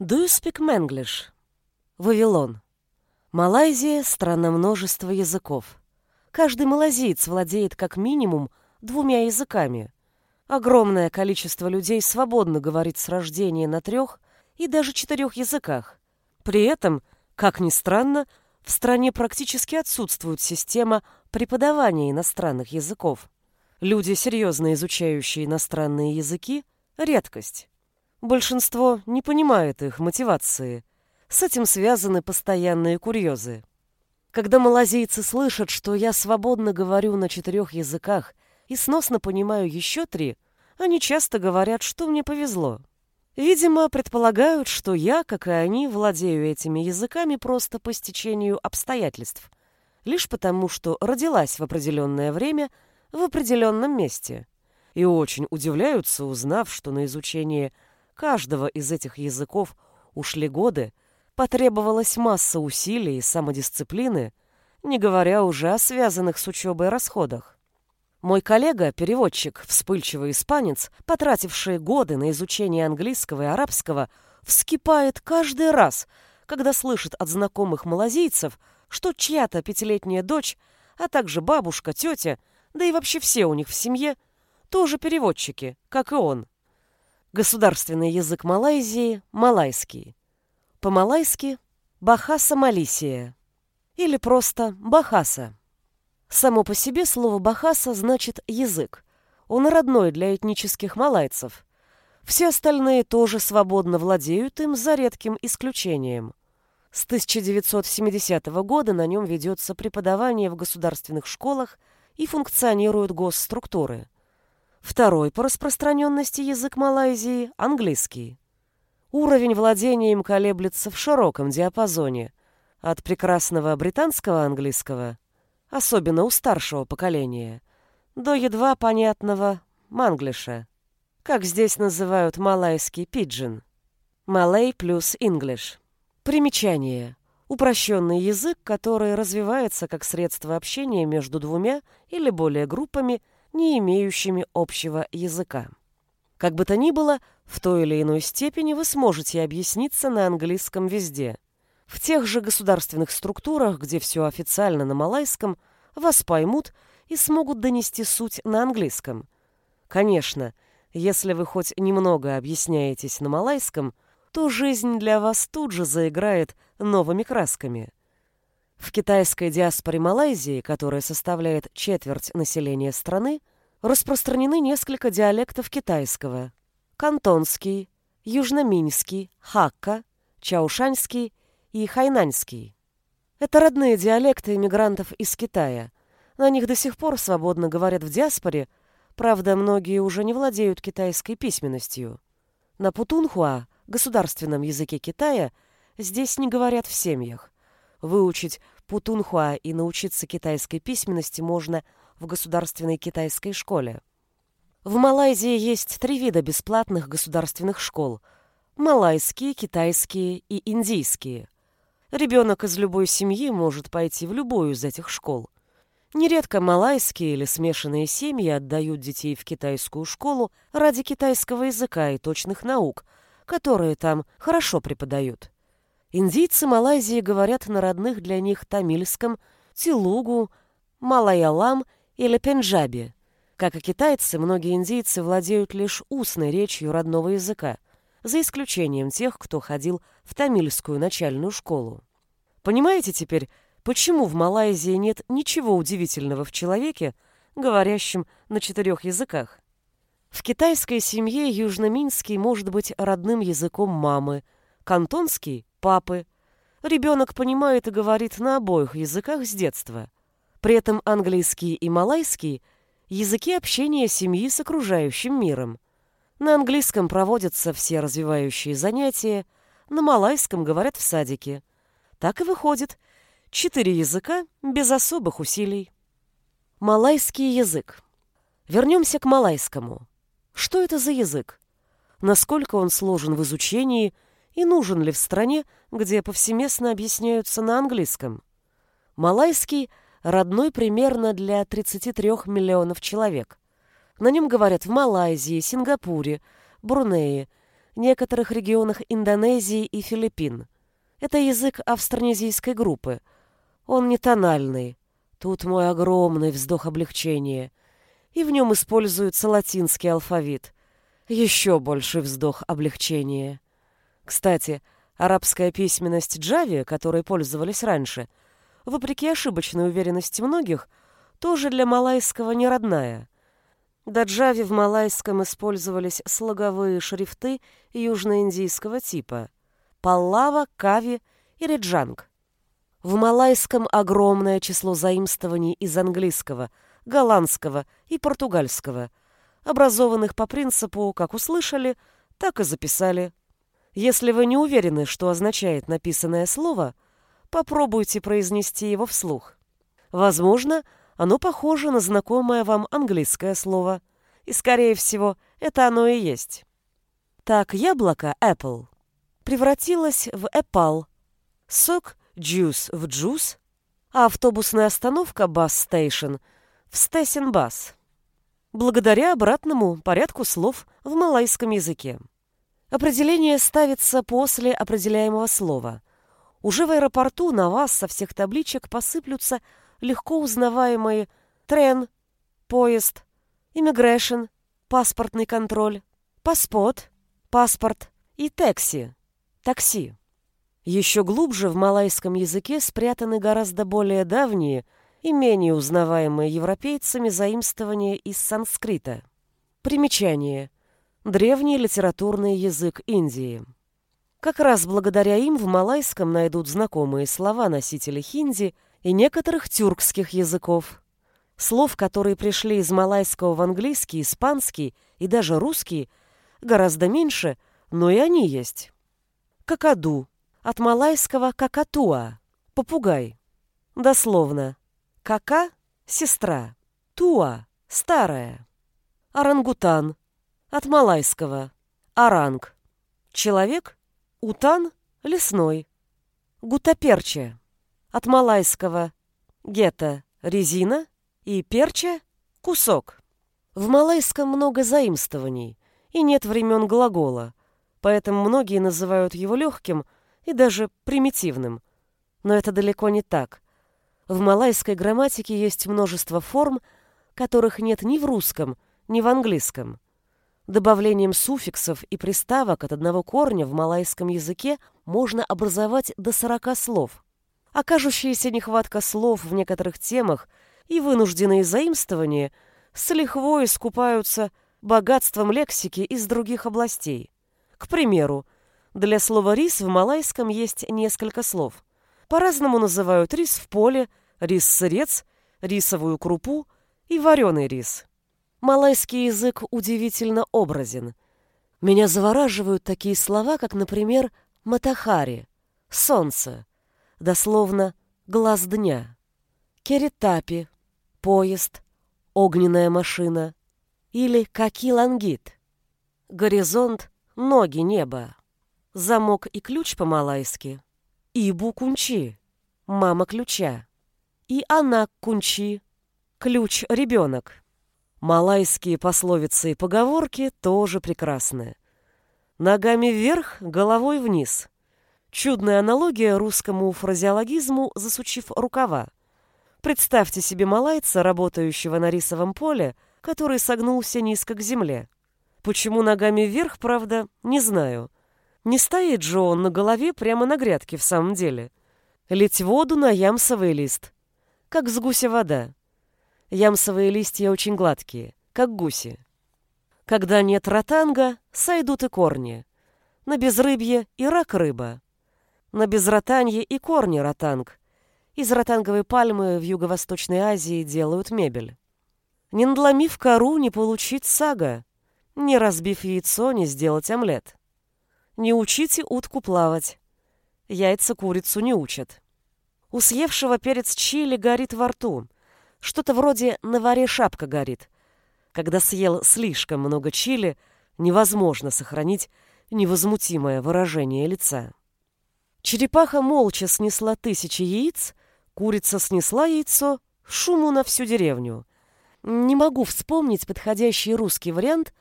Do you speak Manglish? Вавилон. Малайзия – страна множества языков. Каждый малазиец владеет как минимум двумя языками. Огромное количество людей свободно говорит с рождения на трех и даже четырех языках. При этом, как ни странно, в стране практически отсутствует система преподавания иностранных языков. Люди, серьезно изучающие иностранные языки, – редкость. Большинство не понимает их мотивации. С этим связаны постоянные курьезы. Когда малазийцы слышат, что я свободно говорю на четырех языках и сносно понимаю еще три, они часто говорят, что мне повезло. Видимо, предполагают, что я, как и они, владею этими языками просто по стечению обстоятельств, лишь потому, что родилась в определенное время в определенном месте. И очень удивляются, узнав, что на изучение каждого из этих языков ушли годы, потребовалась масса усилий и самодисциплины, не говоря уже о связанных с учебой расходах. Мой коллега, переводчик, вспыльчивый испанец, потративший годы на изучение английского и арабского, вскипает каждый раз, когда слышит от знакомых малазийцев, что чья-то пятилетняя дочь, а также бабушка, тетя, да и вообще все у них в семье, тоже переводчики, как и он. Государственный язык Малайзии – малайский. По-малайски – Бахаса-Малисия. Или просто Бахаса. Само по себе слово «бахаса» значит «язык». Он родной для этнических малайцев. Все остальные тоже свободно владеют им, за редким исключением. С 1970 года на нем ведется преподавание в государственных школах и функционируют госструктуры. Второй по распространенности язык Малайзии – английский. Уровень владения им колеблется в широком диапазоне – от прекрасного британского английского – особенно у старшего поколения, до едва понятного манглиша, как здесь называют малайский пиджин. Малай плюс English. Примечание. Упрощенный язык, который развивается как средство общения между двумя или более группами, не имеющими общего языка. Как бы то ни было, в той или иной степени вы сможете объясниться на английском везде – в тех же государственных структурах, где все официально на малайском, вас поймут и смогут донести суть на английском. Конечно, если вы хоть немного объясняетесь на малайском, то жизнь для вас тут же заиграет новыми красками. В китайской диаспоре Малайзии, которая составляет четверть населения страны, распространены несколько диалектов китайского. Кантонский, южноминский, хакка, чаушанский и хайнаньский. Это родные диалекты иммигрантов из Китая. На них до сих пор свободно говорят в диаспоре, правда, многие уже не владеют китайской письменностью. На путунхуа, государственном языке Китая, здесь не говорят в семьях. Выучить путунхуа и научиться китайской письменности можно в государственной китайской школе. В Малайзии есть три вида бесплатных государственных школ – малайские, китайские и индийские – Ребенок из любой семьи может пойти в любую из этих школ. Нередко малайские или смешанные семьи отдают детей в китайскую школу ради китайского языка и точных наук, которые там хорошо преподают. Индийцы Малайзии говорят на родных для них тамильском, тилугу, малайалам или пенджаби. Как и китайцы, многие индийцы владеют лишь устной речью родного языка – за исключением тех, кто ходил в тамильскую начальную школу. Понимаете теперь, почему в Малайзии нет ничего удивительного в человеке, говорящем на четырех языках? В китайской семье южноминский может быть родным языком мамы, кантонский – папы. Ребенок понимает и говорит на обоих языках с детства. При этом английский и малайский – языки общения семьи с окружающим миром – на английском проводятся все развивающие занятия, на малайском говорят в садике. Так и выходит. Четыре языка без особых усилий. Малайский язык. Вернемся к малайскому. Что это за язык? Насколько он сложен в изучении и нужен ли в стране, где повсеместно объясняются на английском? Малайский родной примерно для 33 миллионов человек. На нем говорят в Малайзии, Сингапуре, Брунее, некоторых регионах Индонезии и Филиппин. Это язык австронезийской группы. Он не тональный. Тут мой огромный вздох облегчения. И в нем используется латинский алфавит. Еще больший вздох облегчения. Кстати, арабская письменность Джави, которой пользовались раньше, вопреки ошибочной уверенности многих, тоже для малайского не родная. До Джави в малайском использовались слоговые шрифты южноиндийского типа – Паллава, Кави и Реджанг. В малайском огромное число заимствований из английского, голландского и португальского, образованных по принципу «как услышали, так и записали». Если вы не уверены, что означает написанное слово, попробуйте произнести его вслух. Возможно, оно похоже на знакомое вам английское слово, и, скорее всего, это оно и есть. Так, яблоко apple превратилось в apple, сок juice в juice, а автобусная остановка bus station в station bus. Благодаря обратному порядку слов в малайском языке. Определение ставится после определяемого слова. Уже в аэропорту на вас со всех табличек посыплются легко узнаваемые трен, поезд, иммигрейшн, паспортный контроль, паспорт, паспорт и такси, такси. Еще глубже в малайском языке спрятаны гораздо более давние и менее узнаваемые европейцами заимствования из санскрита. Примечание. Древний литературный язык Индии. Как раз благодаря им в малайском найдут знакомые слова носители хинди – и некоторых тюркских языков. Слов, которые пришли из малайского в английский, испанский и даже русский, гораздо меньше, но и они есть. Какаду. От малайского какатуа. Попугай. Дословно. Кака – сестра. Туа – старая. Орангутан. От малайского. Оранг. Человек. Утан – лесной. Гутаперче от малайского «гета» — резина и «перча» — кусок. В малайском много заимствований, и нет времен глагола, поэтому многие называют его легким и даже примитивным. Но это далеко не так. В малайской грамматике есть множество форм, которых нет ни в русском, ни в английском. Добавлением суффиксов и приставок от одного корня в малайском языке можно образовать до 40 слов – окажущаяся нехватка слов в некоторых темах и вынужденные заимствования с лихвой искупаются богатством лексики из других областей. К примеру, для слова «рис» в малайском есть несколько слов. По-разному называют рис в поле, рис-сырец, рисовую крупу и вареный рис. Малайский язык удивительно образен. Меня завораживают такие слова, как, например, «матахари» — «солнце», дословно «глаз дня». Керетапи, поезд, огненная машина или каки-лангит. Горизонт, ноги неба. Замок и ключ по-малайски. Ибу-кунчи, мама ключа. И она кунчи, ключ ребенок. Малайские пословицы и поговорки тоже прекрасны. Ногами вверх, головой вниз. Чудная аналогия русскому фразеологизму, засучив рукава. Представьте себе малайца, работающего на рисовом поле, который согнулся низко к земле. Почему ногами вверх, правда, не знаю. Не стоит же он на голове прямо на грядке в самом деле. Лить воду на ямсовый лист. Как с гуся вода. Ямсовые листья очень гладкие, как гуси. Когда нет ротанга, сойдут и корни. На безрыбье и рак рыба на безротанье и корни ротанг. Из ротанговой пальмы в Юго-Восточной Азии делают мебель. Не надломив кору, не получить сага. Не разбив яйцо, не сделать омлет. Не учите утку плавать. Яйца курицу не учат. У съевшего перец чили горит во рту. Что-то вроде «на варе шапка горит». Когда съел слишком много чили, невозможно сохранить невозмутимое выражение лица. Черепаха молча снесла тысячи яиц, курица снесла яйцо, шуму на всю деревню. Не могу вспомнить подходящий русский вариант,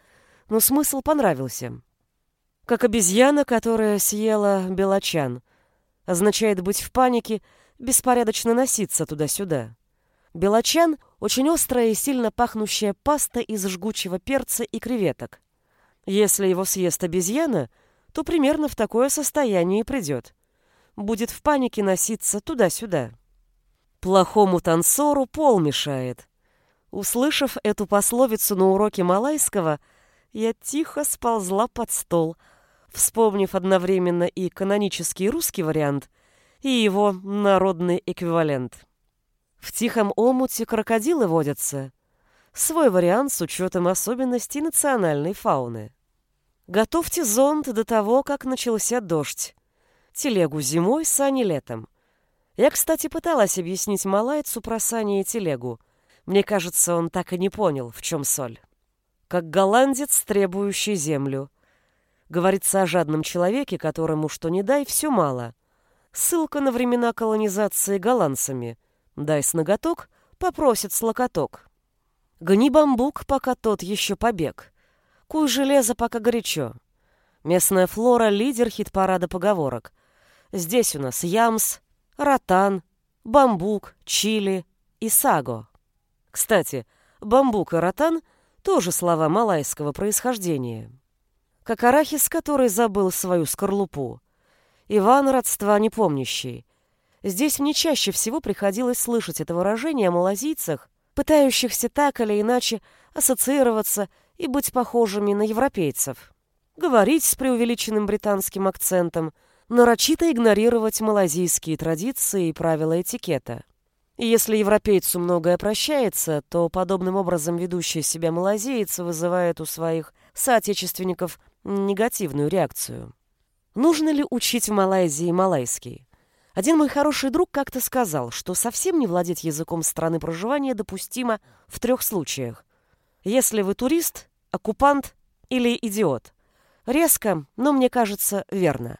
но смысл понравился. Как обезьяна, которая съела белочан. Означает быть в панике, беспорядочно носиться туда-сюда. Белочан — очень острая и сильно пахнущая паста из жгучего перца и креветок. Если его съест обезьяна, то примерно в такое состояние и придет. Будет в панике носиться туда-сюда. Плохому танцору пол мешает. Услышав эту пословицу на уроке малайского, я тихо сползла под стол, вспомнив одновременно и канонический русский вариант, и его народный эквивалент. В тихом омуте крокодилы водятся. Свой вариант с учетом особенностей национальной фауны. Готовьте зонт до того, как начался дождь. Телегу зимой, сани летом. Я, кстати, пыталась объяснить малайцу про сани и телегу. Мне кажется, он так и не понял, в чем соль. Как голландец, требующий землю. Говорится о жадном человеке, которому что ни дай, все мало. Ссылка на времена колонизации голландцами. Дай с ноготок, попросит с локоток. Гни бамбук, пока тот еще побег. Куй железо, пока горячо. Местная флора — лидер хит-парада поговорок. Здесь у нас ямс, ротан, бамбук, чили и саго. Кстати, бамбук и ротан — тоже слова малайского происхождения. Как арахис, который забыл свою скорлупу. Иван родства не помнящий. Здесь мне чаще всего приходилось слышать это выражение о малазийцах, пытающихся так или иначе ассоциироваться и быть похожими на европейцев. Говорить с преувеличенным британским акцентом, нарочито игнорировать малазийские традиции и правила этикета. И если европейцу многое прощается, то подобным образом ведущий себя малазиец вызывает у своих соотечественников негативную реакцию. Нужно ли учить в Малайзии малайский? Один мой хороший друг как-то сказал, что совсем не владеть языком страны проживания допустимо в трех случаях. Если вы турист, оккупант или идиот. Резко, но мне кажется, верно.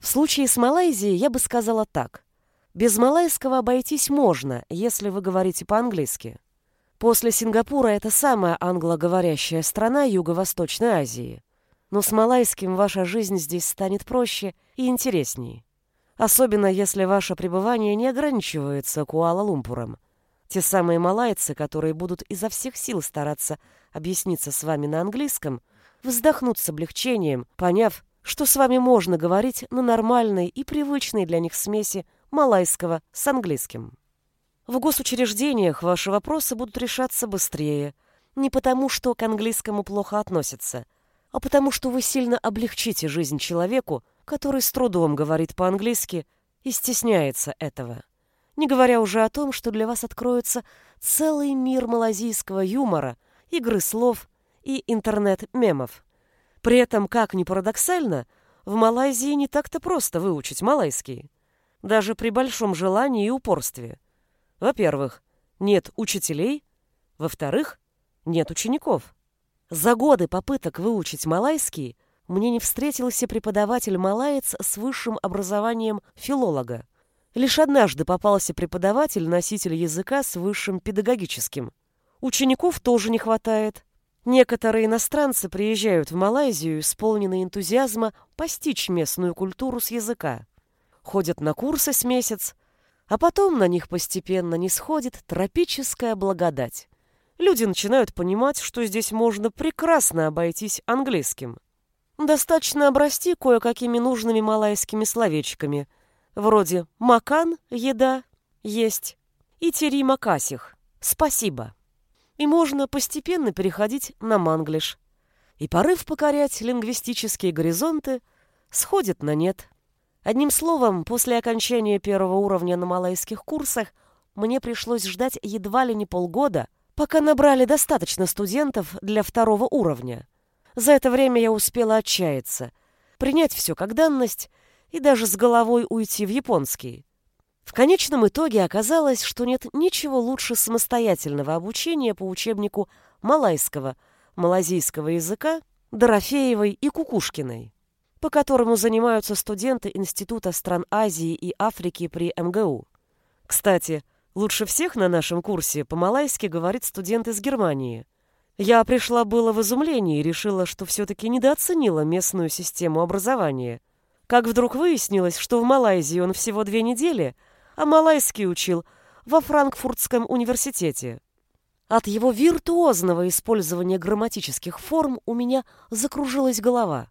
В случае с Малайзией я бы сказала так. Без малайского обойтись можно, если вы говорите по-английски. После Сингапура это самая англоговорящая страна Юго-Восточной Азии. Но с малайским ваша жизнь здесь станет проще и интереснее. Особенно если ваше пребывание не ограничивается Куала-Лумпуром. Те самые малайцы, которые будут изо всех сил стараться объясниться с вами на английском, вздохнут с облегчением, поняв, что с вами можно говорить на нормальной и привычной для них смеси малайского с английским. В госучреждениях ваши вопросы будут решаться быстрее, не потому, что к английскому плохо относятся, а потому, что вы сильно облегчите жизнь человеку, который с трудом говорит по-английски и стесняется этого не говоря уже о том, что для вас откроется целый мир малазийского юмора, игры слов и интернет-мемов. При этом, как ни парадоксально, в Малайзии не так-то просто выучить малайский. Даже при большом желании и упорстве. Во-первых, нет учителей. Во-вторых, нет учеников. За годы попыток выучить малайский мне не встретился преподаватель-малаец с высшим образованием филолога. Лишь однажды попался преподаватель-носитель языка с высшим педагогическим. Учеников тоже не хватает. Некоторые иностранцы приезжают в Малайзию, исполненные энтузиазма постичь местную культуру с языка. Ходят на курсы с месяц, а потом на них постепенно не сходит тропическая благодать. Люди начинают понимать, что здесь можно прекрасно обойтись английским. Достаточно обрасти кое-какими нужными малайскими словечками, Вроде «макан» — еда, есть, и «тери макасих» — спасибо. И можно постепенно переходить на манглиш. И порыв покорять лингвистические горизонты сходит на нет. Одним словом, после окончания первого уровня на малайских курсах мне пришлось ждать едва ли не полгода, пока набрали достаточно студентов для второго уровня. За это время я успела отчаяться, принять все как данность и даже с головой уйти в японский. В конечном итоге оказалось, что нет ничего лучше самостоятельного обучения по учебнику малайского, малазийского языка Дорофеевой и Кукушкиной, по которому занимаются студенты Института стран Азии и Африки при МГУ. Кстати, лучше всех на нашем курсе по-малайски говорит студент из Германии. Я пришла было в изумление и решила, что все-таки недооценила местную систему образования. Как вдруг выяснилось, что в Малайзии он всего две недели, а малайский учил во Франкфуртском университете. От его виртуозного использования грамматических форм у меня закружилась голова.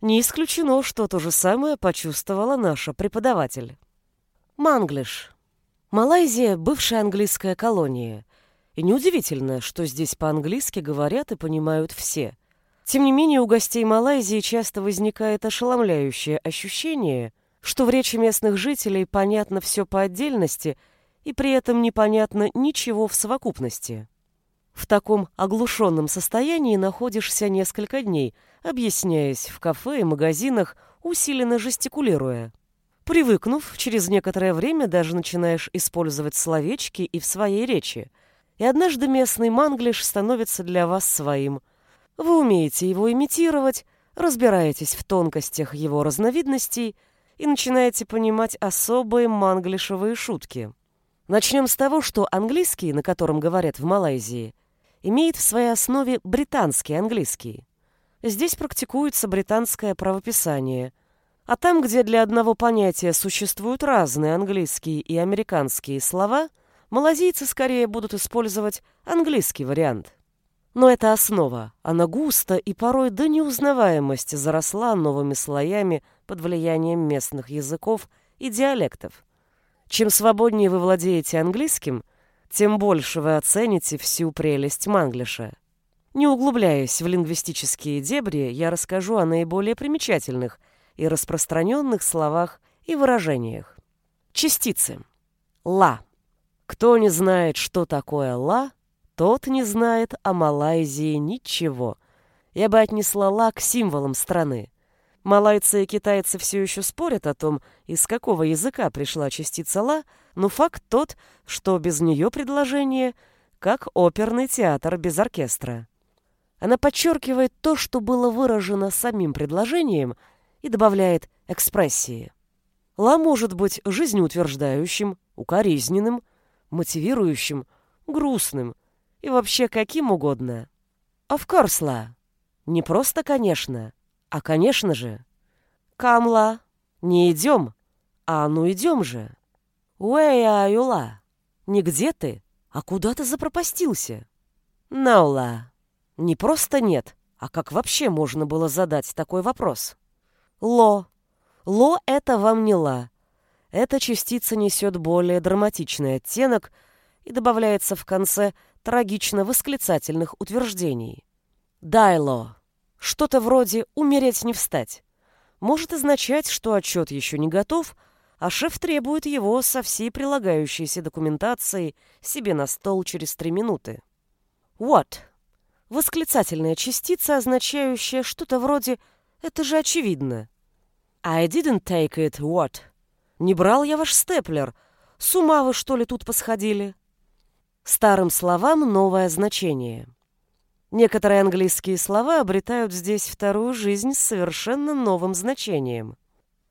Не исключено, что то же самое почувствовала наша преподаватель. Манглиш. Малайзия — бывшая английская колония. И неудивительно, что здесь по-английски говорят и понимают все. Тем не менее, у гостей Малайзии часто возникает ошеломляющее ощущение, что в речи местных жителей понятно все по отдельности — и при этом непонятно ничего в совокупности. В таком оглушенном состоянии находишься несколько дней, объясняясь в кафе и магазинах, усиленно жестикулируя. Привыкнув, через некоторое время даже начинаешь использовать словечки и в своей речи. И однажды местный манглиш становится для вас своим. Вы умеете его имитировать, разбираетесь в тонкостях его разновидностей и начинаете понимать особые манглишевые шутки. Начнем с того, что английский, на котором говорят в Малайзии, имеет в своей основе британский английский. Здесь практикуется британское правописание, а там, где для одного понятия существуют разные английские и американские слова, малазийцы скорее будут использовать английский вариант. Но это основа, она густо и порой до неузнаваемости заросла новыми слоями под влиянием местных языков и диалектов. Чем свободнее вы владеете английским, тем больше вы оцените всю прелесть манглиша. Не углубляясь в лингвистические дебри, я расскажу о наиболее примечательных и распространенных словах и выражениях. Частицы. Ла. Кто не знает, что такое ла, тот не знает о Малайзии ничего. Я бы отнесла ла к символам страны. Малайцы и китайцы все еще спорят о том, из какого языка пришла частица «ла», но факт тот, что без нее предложение как оперный театр без оркестра. Она подчеркивает то, что было выражено самим предложением, и добавляет экспрессии. «Ла» может быть жизнеутверждающим, укоризненным, мотивирующим, грустным и вообще каким угодно. Of course, «ла». Не просто «конечно», а, конечно же, Камла, не идем, а ну идем же. Уэя Юла, не где ты, а куда ты запропастился? Наула, не просто нет, а как вообще можно было задать такой вопрос? Ло, ло это вам не ла. Эта частица несет более драматичный оттенок и добавляется в конце трагично-восклицательных утверждений. Дайло. Что-то вроде «умереть не встать» может означать, что отчет еще не готов, а шеф требует его со всей прилагающейся документацией себе на стол через три минуты. What? Восклицательная частица, означающая что-то вроде «это же очевидно». I didn't take it, what? Не брал я ваш степлер. С ума вы, что ли, тут посходили? Старым словам новое значение. Некоторые английские слова обретают здесь вторую жизнь с совершенно новым значением.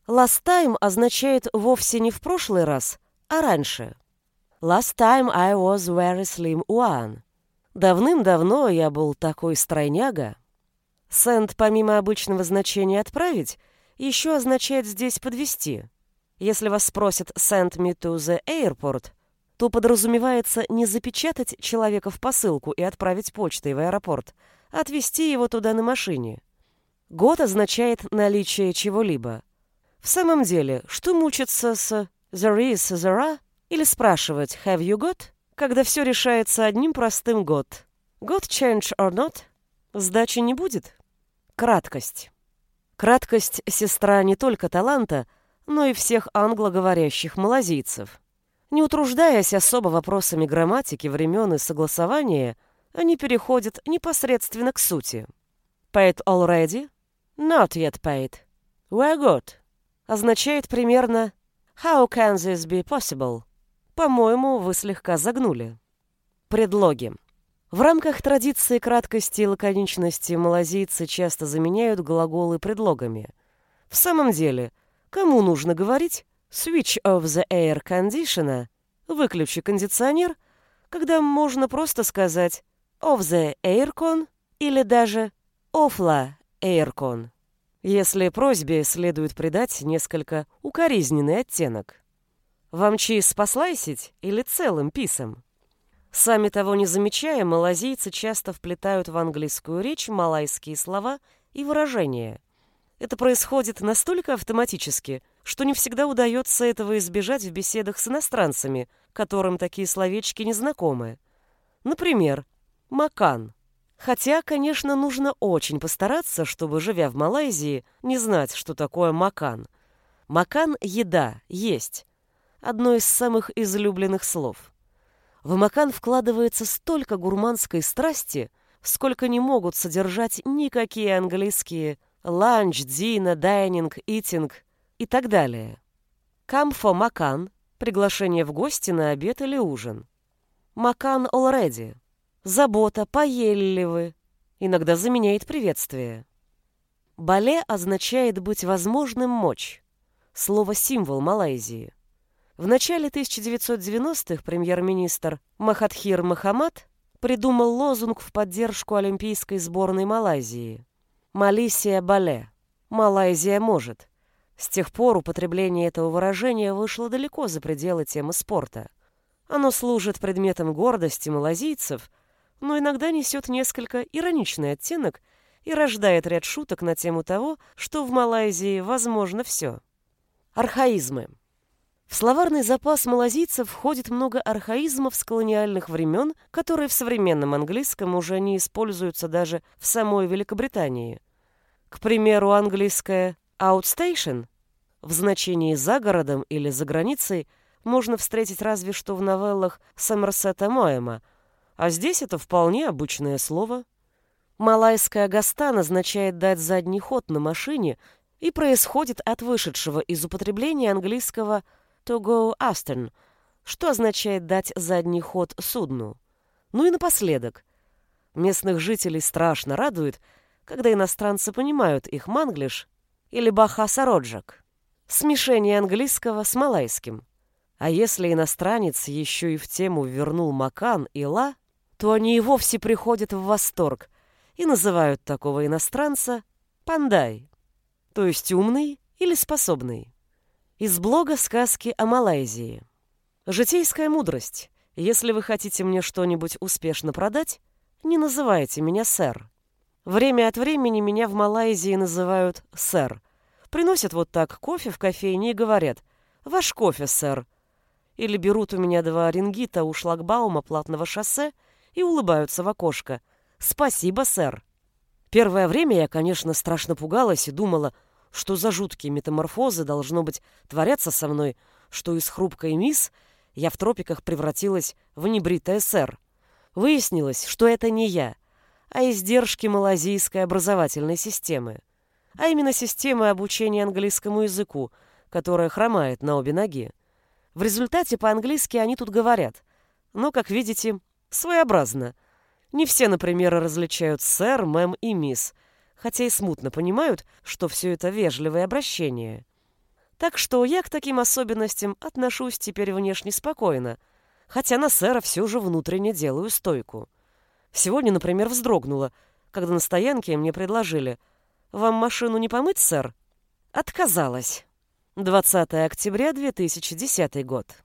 Last time означает вовсе не в прошлый раз, а раньше. Last time I was very slim one. Давным-давно я был такой стройняга. Send, помимо обычного значения «отправить», еще означает здесь «подвести». Если вас спросят «send me to the airport», то подразумевается не запечатать человека в посылку и отправить почтой в аэропорт, а отвезти его туда на машине. Год означает наличие чего-либо. В самом деле, что мучиться с «there is, there are» или спрашивать «have you got», когда все решается одним простым «got»? «Got change or not?» Сдачи не будет? Краткость. Краткость — сестра не только таланта, но и всех англоговорящих малазийцев. Не утруждаясь особо вопросами грамматики, времен и согласования, они переходят непосредственно к сути. Paid already? Not yet paid. We're good. Означает примерно How can this be possible? По-моему, вы слегка загнули. Предлоги. В рамках традиции краткости и лаконичности малазийцы часто заменяют глаголы предлогами. В самом деле, кому нужно говорить, Switch off the air conditioner. Выключи кондиционер, когда можно просто сказать of the aircon или даже of la aircon, если просьбе следует придать несколько укоризненный оттенок. Вам чи спаслайсить или целым писом? Сами того не замечая, малазийцы часто вплетают в английскую речь малайские слова и выражения. Это происходит настолько автоматически, что не всегда удается этого избежать в беседах с иностранцами, которым такие словечки не знакомы. Например, «макан». Хотя, конечно, нужно очень постараться, чтобы, живя в Малайзии, не знать, что такое макан. Макан – еда, есть. Одно из самых излюбленных слов – в макан вкладывается столько гурманской страсти, сколько не могут содержать никакие английские ланч, дина, дайнинг, итинг и так далее. Камфо макан – приглашение в гости на обед или ужин. Макан already – забота, поели ли вы, иногда заменяет приветствие. Бале означает быть возможным мочь. Слово-символ Малайзии. В начале 1990-х премьер-министр Махатхир Махамад придумал лозунг в поддержку олимпийской сборной Малайзии. «Малисия Бале. Малайзия может». С тех пор употребление этого выражения вышло далеко за пределы темы спорта. Оно служит предметом гордости малазийцев, но иногда несет несколько ироничный оттенок и рождает ряд шуток на тему того, что в Малайзии возможно все. Архаизмы. В словарный запас малазийцев входит много архаизмов с колониальных времен, которые в современном английском уже не используются даже в самой Великобритании. К примеру, английское «outstation» в значении «за городом» или «за границей» можно встретить разве что в новеллах Сомерсета Моэма, а здесь это вполне обычное слово. Малайская «гастан» означает дать задний ход на машине и происходит от вышедшего из употребления английского «outstation» to go astern, что означает дать задний ход судну. Ну и напоследок. Местных жителей страшно радует, когда иностранцы понимают их манглиш или бахасароджак. Смешение английского с малайским. А если иностранец еще и в тему вернул макан и ла, то они и вовсе приходят в восторг и называют такого иностранца пандай, то есть умный или способный. Из блога «Сказки о Малайзии». Житейская мудрость. Если вы хотите мне что-нибудь успешно продать, не называйте меня сэр. Время от времени меня в Малайзии называют сэр. Приносят вот так кофе в кофейне и говорят «Ваш кофе, сэр». Или берут у меня два рингита у шлагбаума платного шоссе и улыбаются в окошко. «Спасибо, сэр». Первое время я, конечно, страшно пугалась и думала – что за жуткие метаморфозы, должно быть, творятся со мной, что из хрупкой мисс я в тропиках превратилась в небритая сэр. Выяснилось, что это не я, а издержки малазийской образовательной системы, а именно системы обучения английскому языку, которая хромает на обе ноги. В результате по-английски они тут говорят, но, как видите, своеобразно. Не все, например, различают сэр, мэм и мисс – хотя и смутно понимают, что все это вежливое обращение. Так что я к таким особенностям отношусь теперь внешне спокойно, хотя на сэра все же внутренне делаю стойку. Сегодня, например, вздрогнула, когда на стоянке мне предложили «Вам машину не помыть, сэр?» Отказалась. 20 октября 2010 год.